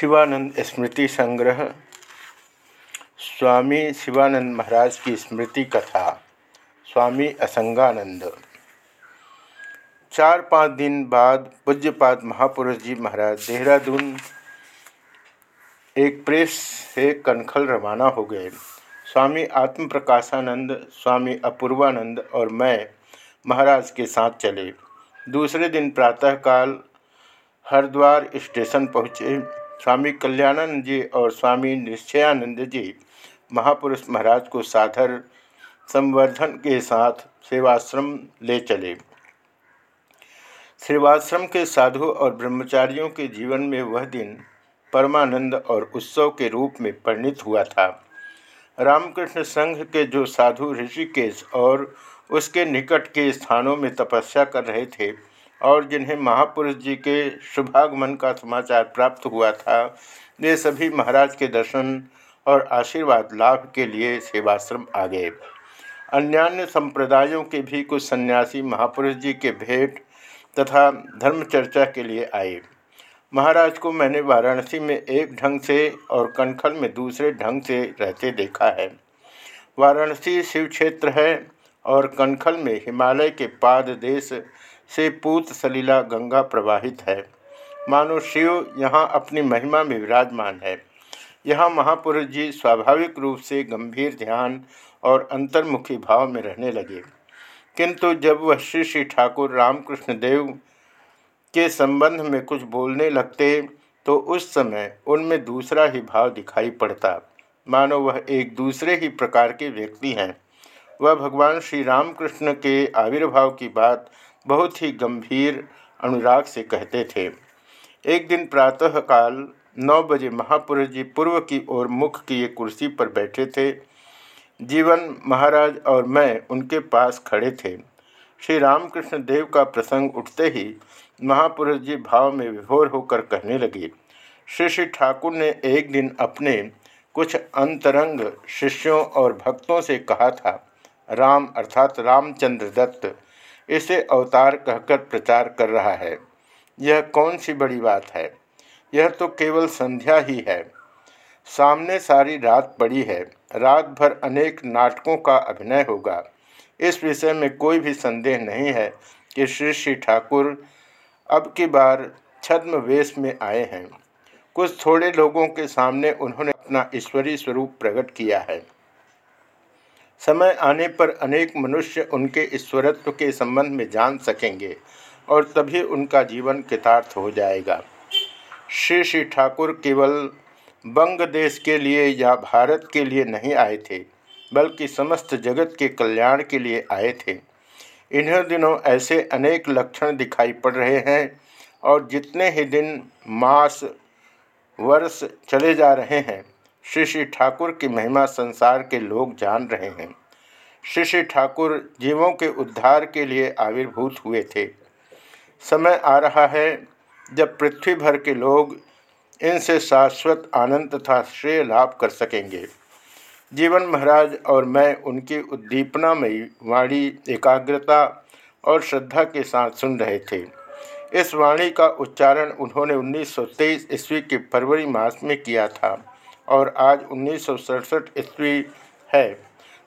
शिवानंद स्मृति संग्रह, स्वामी शिवानंद महाराज की स्मृति कथा, स्वामी असंगानंद। चार पाँच दिन बाद पूज्यपाद महापुरुष जी महाराज देहरादून एक प्रेस से कनखल रवाना हो गए। स्वामी आत्म प्रकाशानंद स्वामी अपूर्वानंद और मैं महाराज के साथ चले। दूसरे दिन प्रातःकाल हरिद्वार स्टेशन पहुँचे। स्वामी कल्याणानंद जी और स्वामी निश्चयानंद जी महापुरुष महाराज को साधर संवर्धन के साथ सेवाश्रम ले चले। सेवाश्रम के साधु और ब्रह्मचारियों के जीवन में वह दिन परमानंद और उत्सव के रूप में परिणित हुआ था। रामकृष्ण संघ के जो साधु ऋषिकेश और उसके निकट के स्थानों में तपस्या कर रहे थे और जिन्हें महापुरुष जी के शुभागमन का समाचार प्राप्त हुआ था, वे सभी महाराज के दर्शन और आशीर्वाद लाभ के लिए सेवाश्रम आ गए। अन्यान्य संप्रदायों के भी कुछ सन्यासी महापुरुष जी के भेंट तथा धर्म चर्चा के लिए आए। महाराज को मैंने वाराणसी में एक ढंग से और कनखल में दूसरे ढंग से रहते देखा है। वाराणसी शिव क्षेत्र है और कनखल में हिमालय के पाद देश से पूत सलीला गंगा प्रवाहित है। मानो शिव यहाँ अपनी महिमा में विराजमान है। यहाँ महापुरुष जी स्वाभाविक रूप से गंभीर ध्यान और अंतर्मुखी भाव में रहने लगे। किंतु जब वह श्री श्री ठाकुर रामकृष्ण देव के संबंध में कुछ बोलने लगते तो उस समय उनमें दूसरा ही भाव दिखाई पड़ता। मानो वह एक दूसरे ही प्रकार के व्यक्ति हैं। वह भगवान श्री रामकृष्ण के आविर्भाव की बात बहुत ही गंभीर अनुराग से कहते थे। एक दिन प्रातःकाल नौ बजे महापुरुष जी पूर्व की ओर मुख किए कुर्सी पर बैठे थे। जीवन, महाराज और मैं उनके पास खड़े थे। श्री रामकृष्ण देव का प्रसंग उठते ही महापुरुष जी भाव में विभोर होकर कहने लगे, श्री श्री ठाकुर ने एक दिन अपने कुछ अंतरंग शिष्यों और भक्तों से कहा था, राम अर्थात रामचंद्र दत्त इसे अवतार कहकर प्रचार कर रहा है। यह कौन सी बड़ी बात है? यह तो केवल संध्या ही है। सामने सारी रात पड़ी है। रात भर अनेक नाटकों का अभिनय होगा। इस विषय में कोई भी संदेह नहीं है कि श्री श्री ठाकुर अब की बार छद्म वेश में आए हैं। कुछ थोड़े लोगों के सामने उन्होंने अपना ईश्वरीय स्वरूप प्रकट किया है। समय आने पर अनेक मनुष्य उनके ईश्वरत्व के संबंध में जान सकेंगे और तभी उनका जीवन कृतार्थ हो जाएगा। श्री श्री ठाकुर केवल बंग देश के लिए या भारत के लिए नहीं आए थे, बल्कि समस्त जगत के कल्याण के लिए आए थे। इन्हीं दिनों ऐसे अनेक लक्षण दिखाई पड़ रहे हैं और जितने ही दिन मास, वर्ष चले जा रहे हैं श्री श्री ठाकुर की महिमा संसार के लोग जान रहे हैं। श्री श्री ठाकुर जीवों के उद्धार के लिए आविर्भूत हुए थे। समय आ रहा है जब पृथ्वी भर के लोग इनसे शाश्वत आनंद तथा श्रेय लाभ कर सकेंगे। जीवन महाराज और मैं उनकी उद्दीपनामयी वाणी, एकाग्रता और श्रद्धा के साथ सुन रहे थे। इस वाणी का उच्चारण उन्होंने 1923 ईस्वी के फरवरी मास में किया था। और आज उन्नीस सौ सड़सठ ईस्वी है।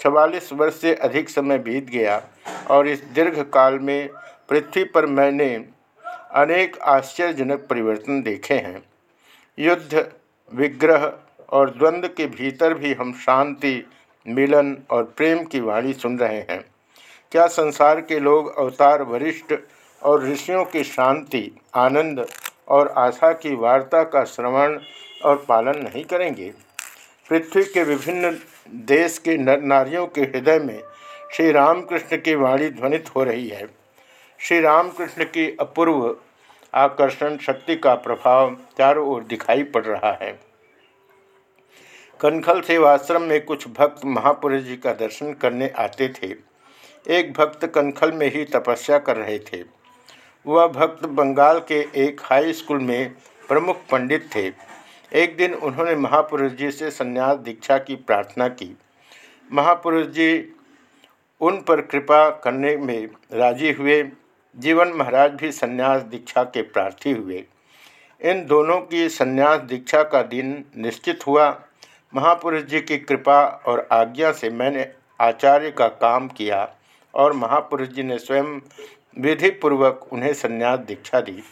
चवालीस वर्ष से अधिक समय बीत गया और इस दीर्घ काल में पृथ्वी पर मैंने अनेक आश्चर्यजनक परिवर्तन देखे हैं। युद्ध, विग्रह और द्वंद्व के भीतर भी हम शांति, मिलन और प्रेम की वाणी सुन रहे हैं। क्या संसार के लोग अवतार वरिष्ठ और ऋषियों की शांति, आनंद और आशा की वार्ता का श्रवण और पालन नहीं करेंगे। पृथ्वी के विभिन्न देश के नर नारियों के हृदय में श्री रामकृष्ण की वाणी ध्वनित हो रही है। श्री रामकृष्ण की अपूर्व आकर्षण शक्ति का प्रभाव चारों ओर दिखाई पड़ रहा है। कनखल सेवाश्रम में कुछ भक्त महापुरुष जी का दर्शन करने आते थे। एक भक्त कनखल में ही तपस्या कर रहे थे। वह भक्त बंगाल के एक हाई स्कूल में प्रमुख पंडित थे। एक दिन उन्होंने महापुरुष जी से संन्यास दीक्षा की प्रार्थना की। महापुरुष जी उन पर कृपा करने में राज़ी हुए। जीवन महाराज भी संन्यास दीक्षा के प्रार्थी हुए। इन दोनों की संन्यास दीक्षा का दिन निश्चित हुआ। महापुरुष जी की कृपा और आज्ञा से मैंने आचार्य का काम किया और महापुरुष जी ने स्वयं विधि पूर्वक उन्हें संन्यास दीक्षा दी।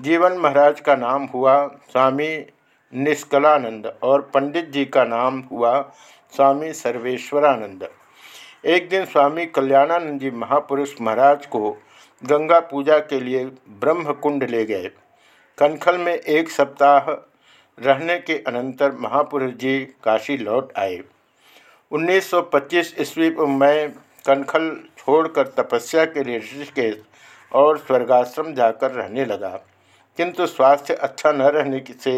जीवन महाराज का नाम हुआ स्वामी निष्कलानंद और पंडित जी का नाम हुआ स्वामी सर्वेश्वरानंद। एक दिन स्वामी कल्याणानंद जी महापुरुष महाराज को गंगा पूजा के लिए ब्रह्म कुंड ले गए। कनखल में एक सप्ताह रहने के अनंतर महापुरुष जी काशी लौट आए। 1925 ईस्वी मैं कनखल छोड़कर तपस्या के लिए ऋषिकेश और स्वर्गाश्रम जाकर रहने लगा। किंतु स्वास्थ्य अच्छा न रहने से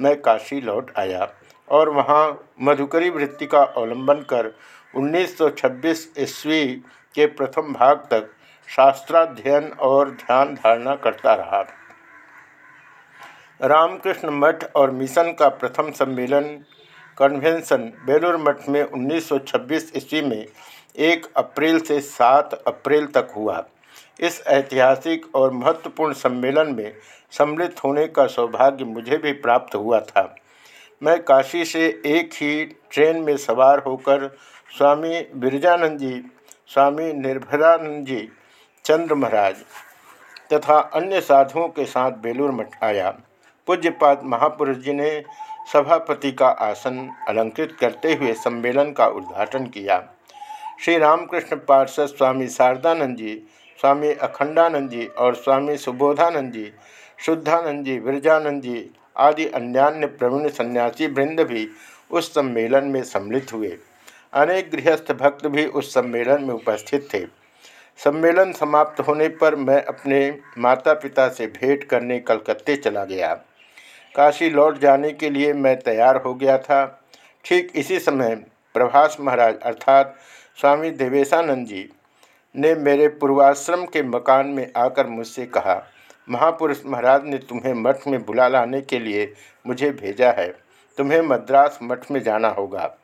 मैं काशी लौट आया और वहाँ मधुकरी वृत्ति का अवलंबन कर 1926 ईस्वी के प्रथम भाग तक शास्त्राध्ययन और ध्यान धारणा करता रहा। रामकृष्ण मठ और मिशन का प्रथम सम्मेलन कन्वेंशन बेलूर मठ में 1926 ईस्वी में एक अप्रैल से सात अप्रैल तक हुआ। इस ऐतिहासिक और महत्वपूर्ण सम्मेलन में सम्मिलित होने का सौभाग्य मुझे भी प्राप्त हुआ था। मैं काशी से एक ही ट्रेन में सवार होकर स्वामी बिरजानंद जी, स्वामी निर्भरानंद जी, चंद्र महाराज तथा अन्य साधुओं के साथ बेलूर मठ आया। पूज्यपाद महापुरुष जी ने सभापति का आसन अलंकृत करते हुए सम्मेलन का उद्घाटन किया। श्री रामकृष्ण पार्षद स्वामी शारदानंद जी स्वामी अखंडानंद जी और स्वामी सुबोधानंद जी शुद्धानंद जी विरजानंद जी आदि अन्यान्य प्रवीण सन्यासी वृंद भी उस सम्मेलन में सम्मिलित हुए। अनेक गृहस्थ भक्त भी उस सम्मेलन में उपस्थित थे। सम्मेलन समाप्त होने पर मैं अपने माता पिता से भेंट करने कलकत्ते चला गया। काशी लौट जाने के लिए मैं तैयार हो गया था। ठीक इसी समय प्रभास महाराज अर्थात स्वामी देवेशानंद जी ने मेरे पूर्वाश्रम के मकान में आकर मुझसे कहा, महापुरुष महाराज ने तुम्हें मठ में बुला लाने के लिए मुझे भेजा है। तुम्हें मद्रास मठ में जाना होगा।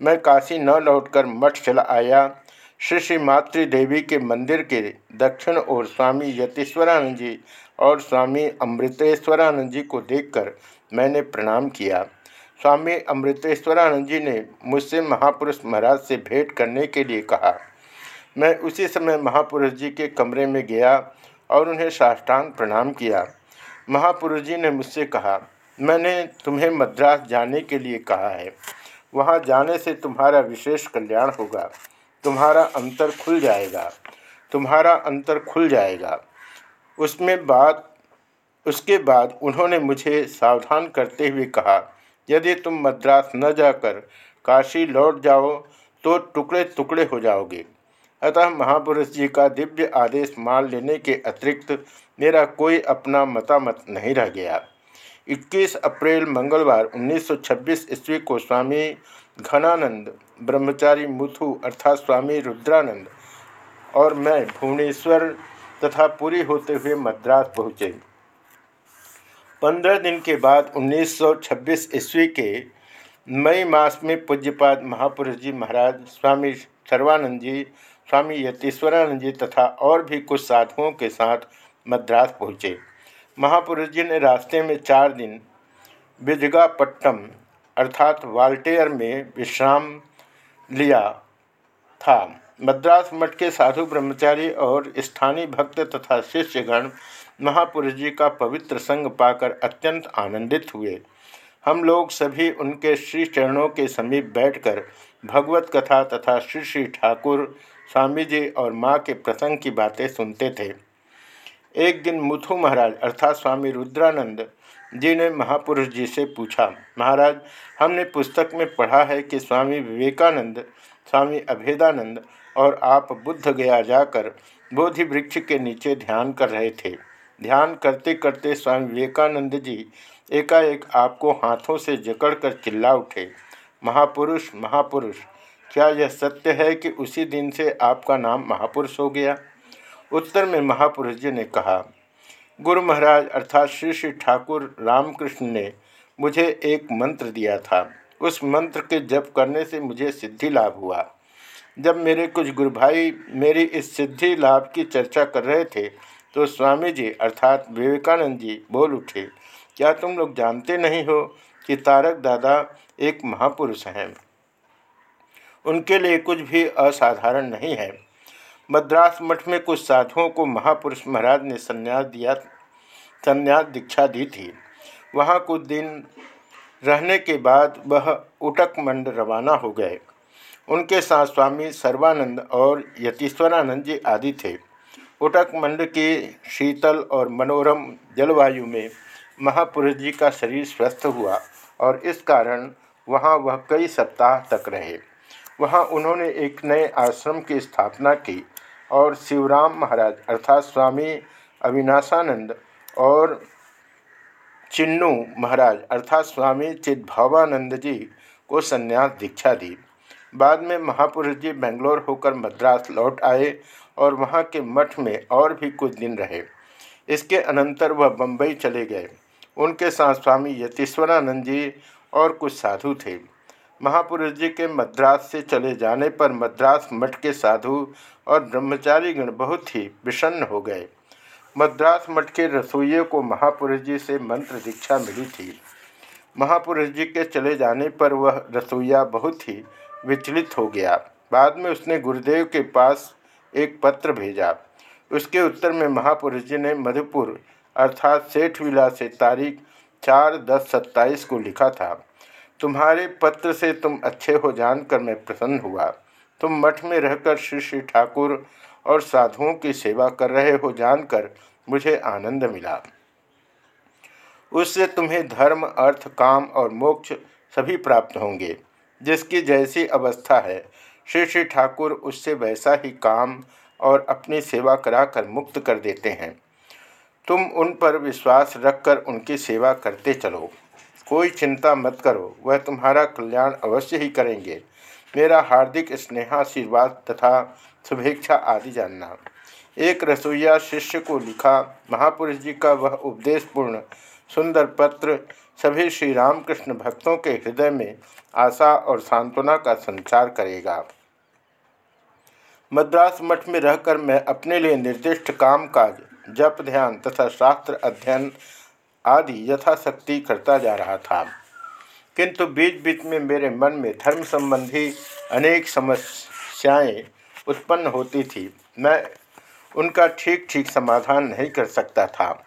मैं काशी न लौटकर मठ चला आया। श्री श्री मातृ देवी के मंदिर के दक्षिण ओर स्वामी यतीश्वरानंद जी और स्वामी अमृतेश्वरानंद जी को देखकर मैंने प्रणाम किया। स्वामी अमृतेश्वरानंद जी ने मुझसे महापुरुष महाराज से भेंट करने के लिए कहा मैं उसी समय महापुरुष जी के कमरे में गया और उन्हें साष्टांग प्रणाम किया। महापुरुष जी ने मुझसे कहा, मैंने तुम्हें मद्रास जाने के लिए कहा है। वहाँ जाने से तुम्हारा विशेष कल्याण होगा। तुम्हारा अंतर खुल जाएगा। तुम्हारा अंतर खुल जाएगा। उसमें बाद, उसके बाद उन्होंने मुझे सावधान करते हुए कहा, यदि तुम मद्रास न जाकर काशी लौट जाओ तो टुकड़े टुकड़े हो जाओगे। अतः महापुरुष जी का दिव्य आदेश मान लेने के अतिरिक्त मेरा कोई अपना मतामत नहीं रह गया। 21 अप्रैल मंगलवार 1926 ईस्वी को स्वामी घनानंद, ब्रह्मचारी मुथु अर्थात स्वामी रुद्रानंद और मैं भुवनेश्वर तथा पूरी होते हुए मद्रास पहुँचे। पंद्रह दिन के बाद 1926 ईस्वी के मई मास में पूज्यपाद महापुरुष जी महाराज स्वामी सर्वानंद जी स्वामी यतीश्वरानंद जी तथा और भी कुछ साधुओं के साथ मद्रास पहुँचे। महापुरुष जी ने रास्ते में चार दिन बिजगापट्टम अर्थात वाल्टेयर में विश्राम लिया था। मद्रास मठ के साधु ब्रह्मचारी और स्थानीय भक्त तथा शिष्यगण महापुरुष जी का पवित्र संग पाकर अत्यंत आनंदित हुए। हम लोग सभी उनके श्री चरणों के समीप बैठकर भगवत कथा तथा श्री श्री ठाकुर स्वामी जी और माँ के प्रसंग की बातें सुनते थे। एक दिन मुथु महाराज अर्थात स्वामी रुद्रानंद जी ने महापुरुष जी से पूछा, महाराज, हमने पुस्तक में पढ़ा है कि स्वामी विवेकानंद, स्वामी अभेदानंद और आप बुद्ध गया जाकर बोधि वृक्ष के नीचे ध्यान कर रहे थे। ध्यान करते करते स्वामी विवेकानंद जी एकाएक आपको हाथों से जकड़कर चिल्ला उठे। महापुरुष महापुरुष क्या यह सत्य है कि उसी दिन से आपका नाम महापुरुष हो गया? उत्तर में महापुरुष जी ने कहा, गुरु महाराज, अर्थात श्री श्री ठाकुर रामकृष्ण ने मुझे एक मंत्र दिया था। उस मंत्र के जप करने से मुझे सिद्धि लाभ हुआ। जब मेरे कुछ गुरु भाई मेरी इस सिद्धि लाभ की चर्चा कर रहे थे तो स्वामी जी अर्थात विवेकानंद जी बोल उठे, क्या तुम लोग जानते नहीं हो कि तारक दादा एक महापुरुष हैं? उनके लिए कुछ भी असाधारण नहीं है। मद्रास मठ में कुछ साधुओं को महापुरुष महाराज ने संन्यास दिया, संन्यास दीक्षा दी थी। वहाँ कुछ दिन रहने के बाद वह उटक मंड रवाना हो गए। उनके साथ स्वामी सर्वानंद और यतीश्वरानंद जी आदि थे। उटक मंड की शीतल और मनोरम जलवायु में महापुरुष जी का शरीर स्वस्थ हुआ और इस कारण वहाँ वह कई सप्ताह तक रहे। वहाँ उन्होंने एक नए आश्रम की स्थापना की और शिवराम महाराज अर्थात स्वामी अविनाशानंद और चिन्नू महाराज अर्थात स्वामी चिद्भावानंद जी को संन्यास दीक्षा दी। बाद में महापुरुष जी बेंगलोर होकर मद्रास लौट आए और वहाँ के मठ में और भी कुछ दिन रहे। इसके अनंतर वह बम्बई चले गए। उनके साथ स्वामी यतीश्वरानंद जी और कुछ साधु थे। महापुरुष जी के मद्रास से चले जाने पर मद्रास मठ के साधु और ब्रह्मचारी गण बहुत ही विषन्न हो गए। मद्रास मठ के रसोइये को महापुरुष जी से मंत्र दीक्षा मिली थी। महापुरुष जी के चले जाने पर वह रसोईया बहुत ही विचलित हो गया। बाद में उसने गुरुदेव के पास एक पत्र भेजा। उसके उत्तर में महापुरुष जी ने मधुपुर अर्थात सेठ विला से तारीख चार दस सत्ताईस को लिखा था। तुम्हारे पत्र से तुम अच्छे हो जानकर मैं प्रसन्न हुआ। तुम मठ में रहकर श्री श्री ठाकुर और साधुओं की सेवा कर रहे हो जानकर मुझे आनंद मिला। उससे तुम्हें धर्म, अर्थ, काम और मोक्ष सभी प्राप्त होंगे, जिसकी जैसी अवस्था है। श्री श्री ठाकुर उससे वैसा ही काम और अपनी सेवा कराकर मुक्त कर देते हैं। तुम उन पर विश्वास रखकर उनकी सेवा करते चलो। कोई चिंता मत करो, वह तुम्हारा कल्याण अवश्य ही करेंगे। मेरा हार्दिक स्नेहाशीर्वाद तथा शुभेच्छा आदि जानना। एक रसोईया शिष्य को लिखा, महापुरुष जी का वह उपदेशपूर्ण, सुंदर पत्र सभी श्री रामकृष्ण भक्तों के हृदय में आशा और सांत्वना का संचार करेगा। मद्रास मठ में रहकर मैं अपने लिए निर्दिष्ट काम काज जप ध्यान तथा शास्त्र अध्ययन आदि यथाशक्ति करता जा रहा था। किंतु बीच बीच में मेरे मन में धर्म संबंधी अनेक समस्याएँ उत्पन्न होती थी। मैं उनका ठीक ठीक समाधान नहीं कर सकता था।